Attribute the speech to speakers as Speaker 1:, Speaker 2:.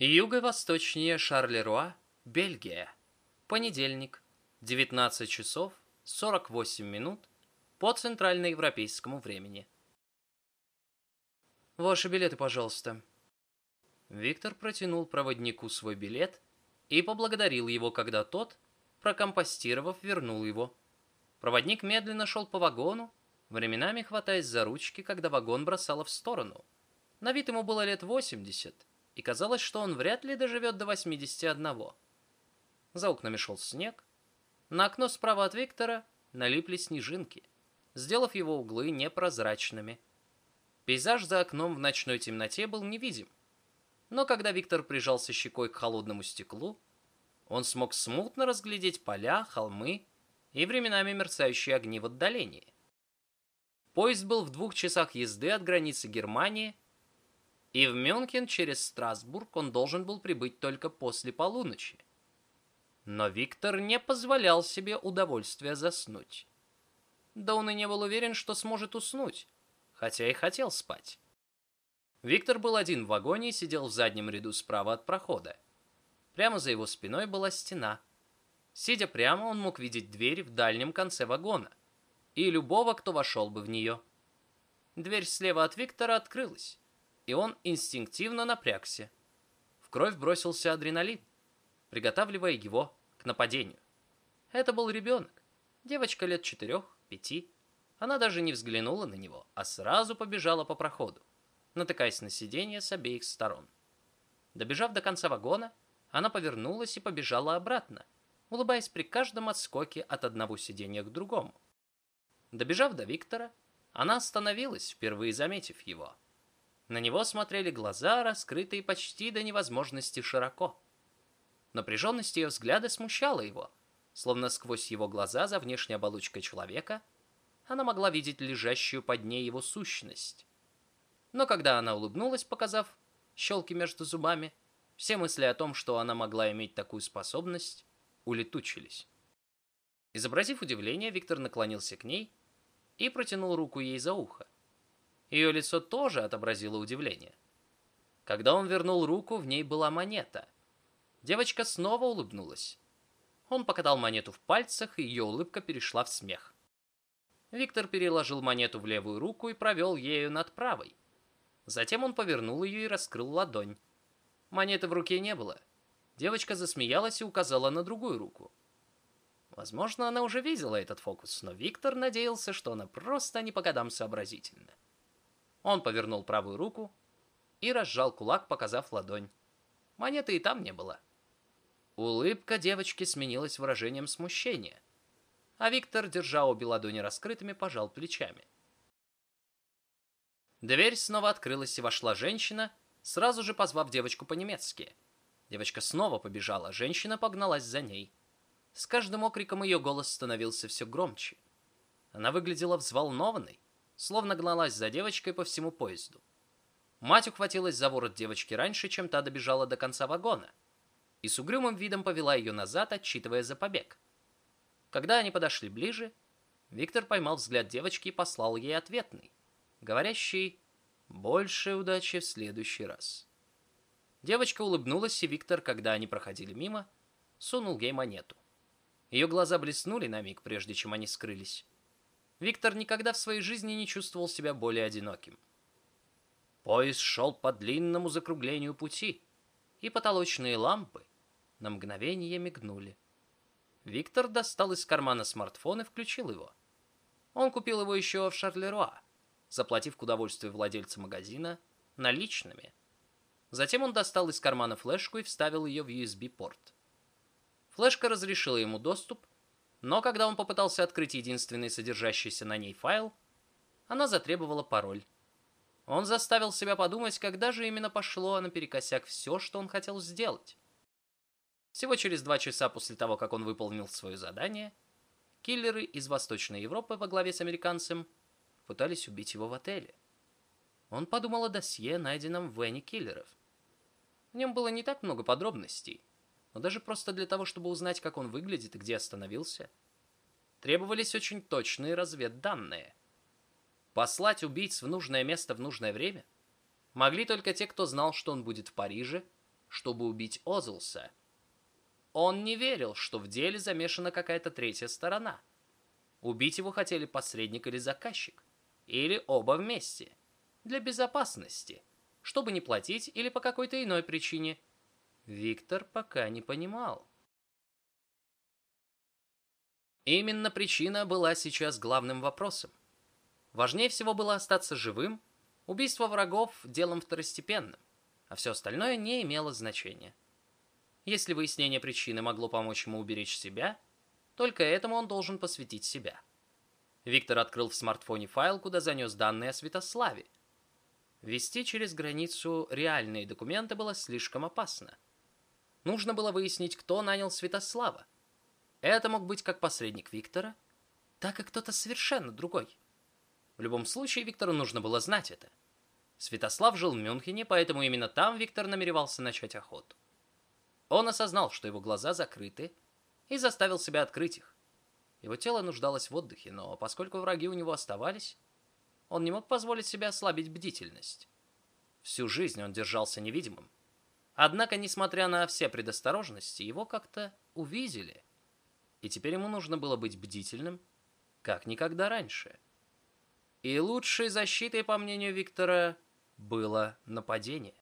Speaker 1: Юго-восточнее Шарлеруа, Бельгия. Понедельник, 19 часов 48 минут по центральноевропейскому времени. Ваши билеты, пожалуйста. Виктор протянул проводнику свой билет и поблагодарил его, когда тот, прокомпостировав, вернул его. Проводник медленно шел по вагону, временами хватаясь за ручки, когда вагон бросало в сторону. На вид ему было лет 80, и казалось, что он вряд ли доживет до 81. За окнами шел снег. На окно справа от Виктора налипли снежинки, сделав его углы непрозрачными. Пейзаж за окном в ночной темноте был невидим. Но когда Виктор прижался щекой к холодному стеклу, он смог смутно разглядеть поля, холмы и временами мерцающие огни в отдалении. Поезд был в двух часах езды от границы Германии и в Мюнхен через Страсбург он должен был прибыть только после полуночи. Но Виктор не позволял себе удовольствия заснуть. Да он и не был уверен, что сможет уснуть, хотя и хотел спать. Виктор был один в вагоне и сидел в заднем ряду справа от прохода. Прямо за его спиной была стена. Сидя прямо, он мог видеть дверь в дальнем конце вагона и любого, кто вошел бы в нее. Дверь слева от Виктора открылась и он инстинктивно напрягся. В кровь бросился адреналин, приготавливая его к нападению. Это был ребенок, девочка лет четырех-пяти. Она даже не взглянула на него, а сразу побежала по проходу, натыкаясь на сиденье с обеих сторон. Добежав до конца вагона, она повернулась и побежала обратно, улыбаясь при каждом отскоке от одного сиденья к другому. Добежав до Виктора, она остановилась, впервые заметив его – на него смотрели глаза, раскрытые почти до невозможности широко. Напряженность ее взгляда смущала его, словно сквозь его глаза за внешней оболочкой человека она могла видеть лежащую под ней его сущность. Но когда она улыбнулась, показав щелки между зубами, все мысли о том, что она могла иметь такую способность, улетучились. Изобразив удивление, Виктор наклонился к ней и протянул руку ей за ухо. Ее лицо тоже отобразило удивление. Когда он вернул руку, в ней была монета. Девочка снова улыбнулась. Он покатал монету в пальцах, и ее улыбка перешла в смех. Виктор переложил монету в левую руку и провел ею над правой. Затем он повернул ее и раскрыл ладонь. Монеты в руке не было. Девочка засмеялась и указала на другую руку. Возможно, она уже видела этот фокус, но Виктор надеялся, что она просто не по годам сообразительна. Он повернул правую руку и разжал кулак, показав ладонь. Монеты и там не было. Улыбка девочки сменилась выражением смущения, а Виктор, держа обе ладони раскрытыми, пожал плечами. Дверь снова открылась и вошла женщина, сразу же позвав девочку по-немецки. Девочка снова побежала, женщина погналась за ней. С каждым окриком ее голос становился все громче. Она выглядела взволнованной, словно гналась за девочкой по всему поезду. Мать ухватилась за ворот девочки раньше, чем та добежала до конца вагона, и с угрюмым видом повела ее назад, отчитывая за побег. Когда они подошли ближе, Виктор поймал взгляд девочки и послал ей ответный, говорящий «Больше удачи в следующий раз». Девочка улыбнулась, и Виктор, когда они проходили мимо, сунул ей монету. Ее глаза блеснули на миг, прежде чем они скрылись. Виктор никогда в своей жизни не чувствовал себя более одиноким. Поезд шел по длинному закруглению пути, и потолочные лампы на мгновение мигнули. Виктор достал из кармана смартфон и включил его. Он купил его еще в Шарлеруа, заплатив к удовольствию владельца магазина наличными. Затем он достал из кармана флешку и вставил ее в USB-порт. Флешка разрешила ему доступ но когда он попытался открыть единственный содержащийся на ней файл, она затребовала пароль. Он заставил себя подумать, когда же именно пошло наперекосяк все, что он хотел сделать. Всего через два часа после того, как он выполнил свое задание, киллеры из Восточной Европы во главе с американцем пытались убить его в отеле. Он подумал о досье, найденном в Вене киллеров. В нем было не так много подробностей, но даже просто для того, чтобы узнать, как он выглядит и где остановился, требовались очень точные разведданные. Послать убийц в нужное место в нужное время могли только те, кто знал, что он будет в Париже чтобы убить Озлса. Он не верил, что в деле замешана какая-то третья сторона. Убить его хотели посредник или заказчик, или оба вместе, для безопасности, чтобы не платить или по какой-то иной причине. Виктор пока не понимал. Именно причина была сейчас главным вопросом. Важнее всего было остаться живым, убийство врагов – делом второстепенным, а все остальное не имело значения. Если выяснение причины могло помочь ему уберечь себя, только этому он должен посвятить себя. Виктор открыл в смартфоне файл, куда занес данные о Святославе. Вести через границу реальные документы было слишком опасно. Нужно было выяснить, кто нанял Святослава. Это мог быть как посредник Виктора, так и кто-то совершенно другой. В любом случае, Виктору нужно было знать это. Святослав жил в Мюнхене, поэтому именно там Виктор намеревался начать охоту. Он осознал, что его глаза закрыты, и заставил себя открыть их. Его тело нуждалось в отдыхе, но поскольку враги у него оставались, он не мог позволить себе ослабить бдительность. Всю жизнь он держался невидимым. Однако, несмотря на все предосторожности, его как-то увидели. И теперь ему нужно было быть бдительным, как никогда раньше. И лучшей защитой, по мнению Виктора, было нападение.